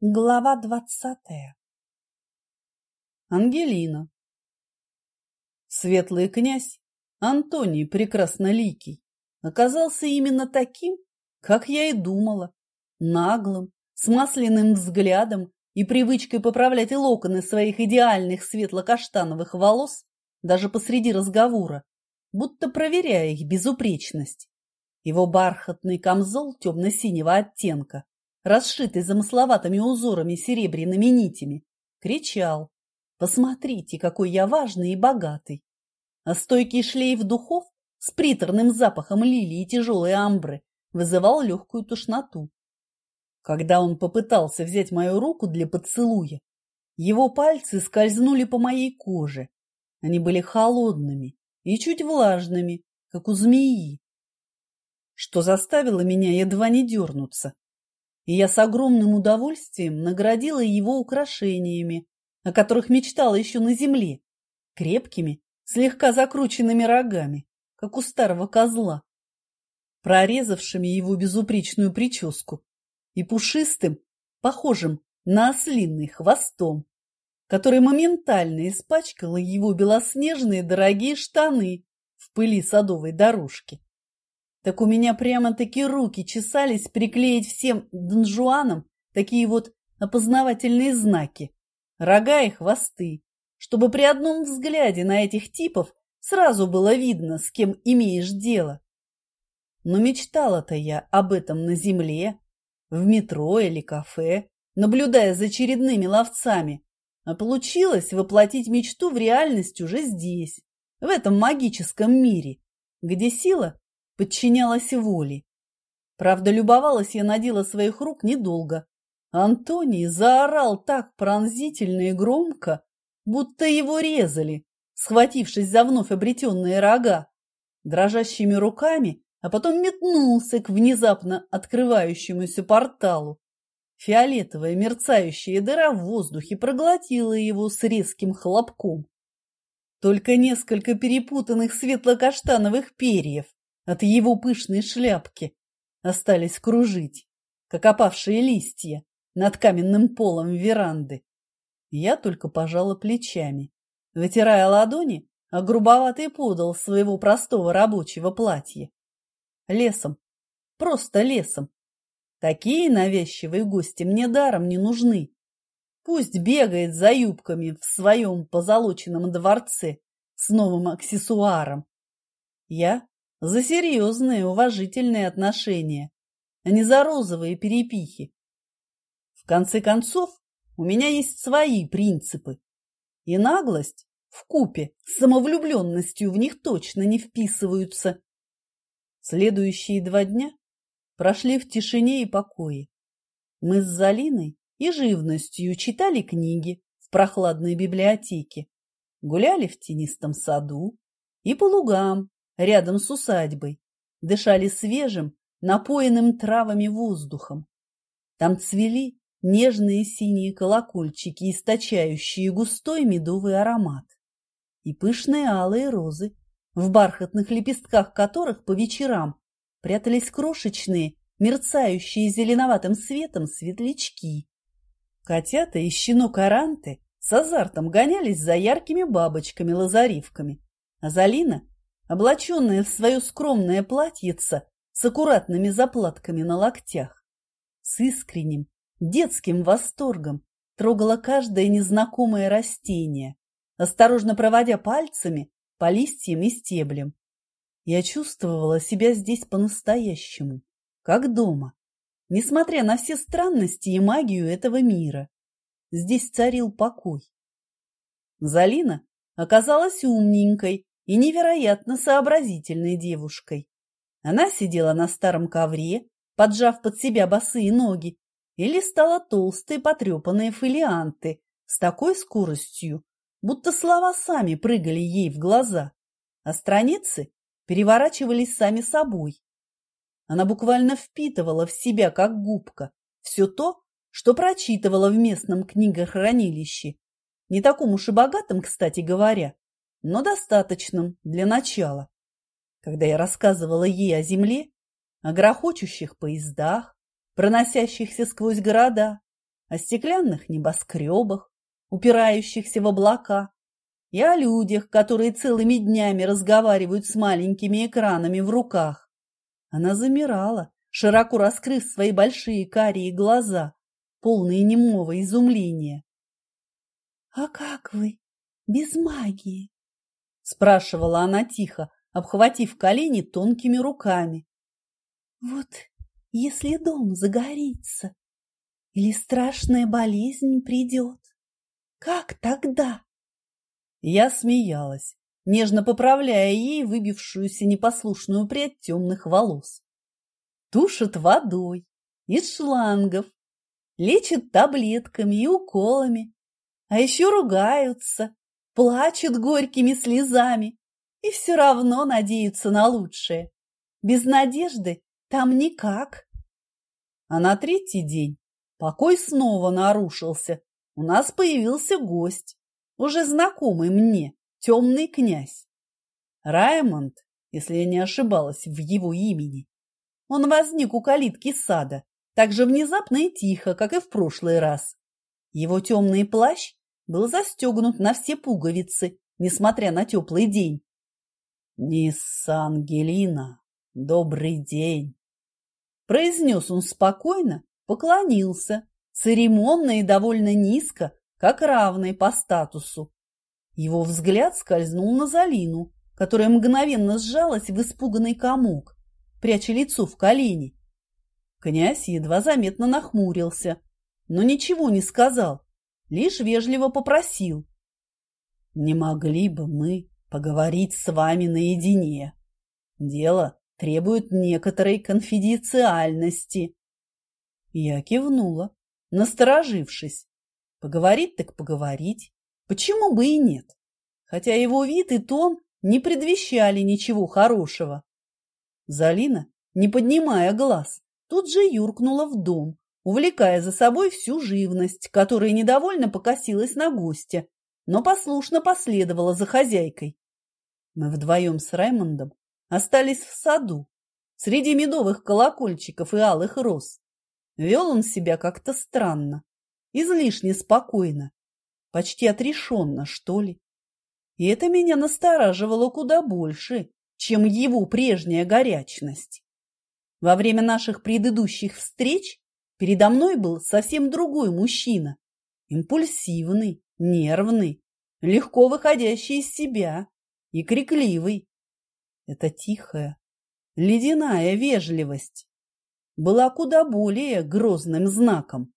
Глава двадцатая Ангелина Светлый князь Антоний Прекрасноликий оказался именно таким, как я и думала, наглым, с масляным взглядом и привычкой поправлять локоны своих идеальных светло-каштановых волос даже посреди разговора, будто проверяя их безупречность. Его бархатный камзол темно-синего оттенка расшитый замысловатыми узорами серебряными нитями, кричал «Посмотрите, какой я важный и богатый!» А стойкий шлейф духов с приторным запахом лилии и тяжелой амбры вызывал легкую тошноту. Когда он попытался взять мою руку для поцелуя, его пальцы скользнули по моей коже. Они были холодными и чуть влажными, как у змеи, что заставило меня едва не дернуться и я с огромным удовольствием наградила его украшениями, о которых мечтала еще на земле, крепкими, слегка закрученными рогами, как у старого козла, прорезавшими его безупречную прическу, и пушистым, похожим на ослинный хвостом, который моментально испачкало его белоснежные дорогие штаны в пыли садовой дорожки. Так у меня прямо-таки руки чесались приклеить всем донжуанам такие вот опознавательные знаки, рога и хвосты, чтобы при одном взгляде на этих типов сразу было видно, с кем имеешь дело. Но мечтала-то я об этом на земле, в метро или кафе, наблюдая за очередными ловцами, а получилось воплотить мечту в реальность уже здесь, в этом магическом мире, где сила подчинялась воле. Правда, любовалась я на своих рук недолго. Антоний заорал так пронзительно и громко, будто его резали, схватившись за вновь обретенные рога, дрожащими руками, а потом метнулся к внезапно открывающемуся порталу. Фиолетовая мерцающая дыра в воздухе проглотила его с резким хлопком. Только несколько перепутанных светло-каштановых перьев от его пышной шляпки остались кружить, как опавшие листья над каменным полом веранды. Я только пожала плечами, вытирая ладони, а грубоватый подол своего простого рабочего платья. Лесом, просто лесом. Такие навязчивые гости мне даром не нужны. Пусть бегает за юбками в своем позолоченном дворце с новым аксессуаром. Я за серьезные, уважительные отношения, а не за розовые перепихи. В конце концов, у меня есть свои принципы. И наглость в купе с самовлюбленностью в них точно не вписываются. Следующие два дня прошли в тишине и покое. Мы с Залиной и живностью читали книги в прохладной библиотеке, гуляли в тенистом саду и по лугам, рядом с усадьбой, дышали свежим, напоенным травами воздухом. Там цвели нежные синие колокольчики, источающие густой медовый аромат, и пышные алые розы, в бархатных лепестках которых по вечерам прятались крошечные, мерцающие зеленоватым светом светлячки. Котята и щенок Аранты с азартом гонялись за яркими бабочками-лазаривками, а Залина облаченная в свое скромное платьице с аккуратными заплатками на локтях. С искренним, детским восторгом трогала каждое незнакомое растение, осторожно проводя пальцами по листьям и стеблям. Я чувствовала себя здесь по-настоящему, как дома, несмотря на все странности и магию этого мира. Здесь царил покой. Залина оказалась умненькой и невероятно сообразительной девушкой. Она сидела на старом ковре, поджав под себя босые ноги, и листала толстые потрепанные фолианты с такой скоростью, будто слова сами прыгали ей в глаза, а страницы переворачивались сами собой. Она буквально впитывала в себя, как губка, все то, что прочитывала в местном книгохранилище, не таком уж и богатом, кстати говоря, но достаточным для начала. Когда я рассказывала ей о земле, о грохочущих поездах, проносящихся сквозь города, о стеклянных небоскребах, упирающихся в облака, и о людях, которые целыми днями разговаривают с маленькими экранами в руках. Она замирала, широко раскрыв свои большие карие глаза, полные немого изумления. — А как вы без магии? — спрашивала она тихо, обхватив колени тонкими руками. — Вот если дом загорится или страшная болезнь придет, как тогда? Я смеялась, нежно поправляя ей выбившуюся непослушную прядь темных волос. Тушат водой, из шлангов, лечат таблетками и уколами, а еще ругаются, плачут горькими слезами и все равно надеются на лучшее. Без надежды там никак. А на третий день покой снова нарушился. У нас появился гость уже знакомый мне, темный князь. Раймонд, если я не ошибалась в его имени. Он возник у калитки сада, так же внезапно и тихо, как и в прошлый раз. Его темный плащ был застегнут на все пуговицы, несмотря на теплый день. «Мисс Ангелина, добрый день!» Произнес он спокойно, поклонился, церемонно и довольно низко, как равный по статусу. Его взгляд скользнул на Залину, которая мгновенно сжалась в испуганный комок, пряча лицо в колени. Князь едва заметно нахмурился, но ничего не сказал, лишь вежливо попросил. «Не могли бы мы поговорить с вами наедине? Дело требует некоторой конфиденциальности». Я кивнула, насторожившись. Поговорить так поговорить. Почему бы и нет? Хотя его вид и тон не предвещали ничего хорошего. Залина, не поднимая глаз, тут же юркнула в дом, увлекая за собой всю живность, которая недовольно покосилась на гостя, но послушно последовала за хозяйкой. Мы вдвоем с Раймондом остались в саду, среди медовых колокольчиков и алых роз. Вел он себя как-то странно излишне спокойно, почти отрешенно, что ли. И это меня настораживало куда больше, чем его прежняя горячность. Во время наших предыдущих встреч передо мной был совсем другой мужчина, импульсивный, нервный, легко выходящий из себя и крикливый. Это тихая, ледяная вежливость была куда более грозным знаком.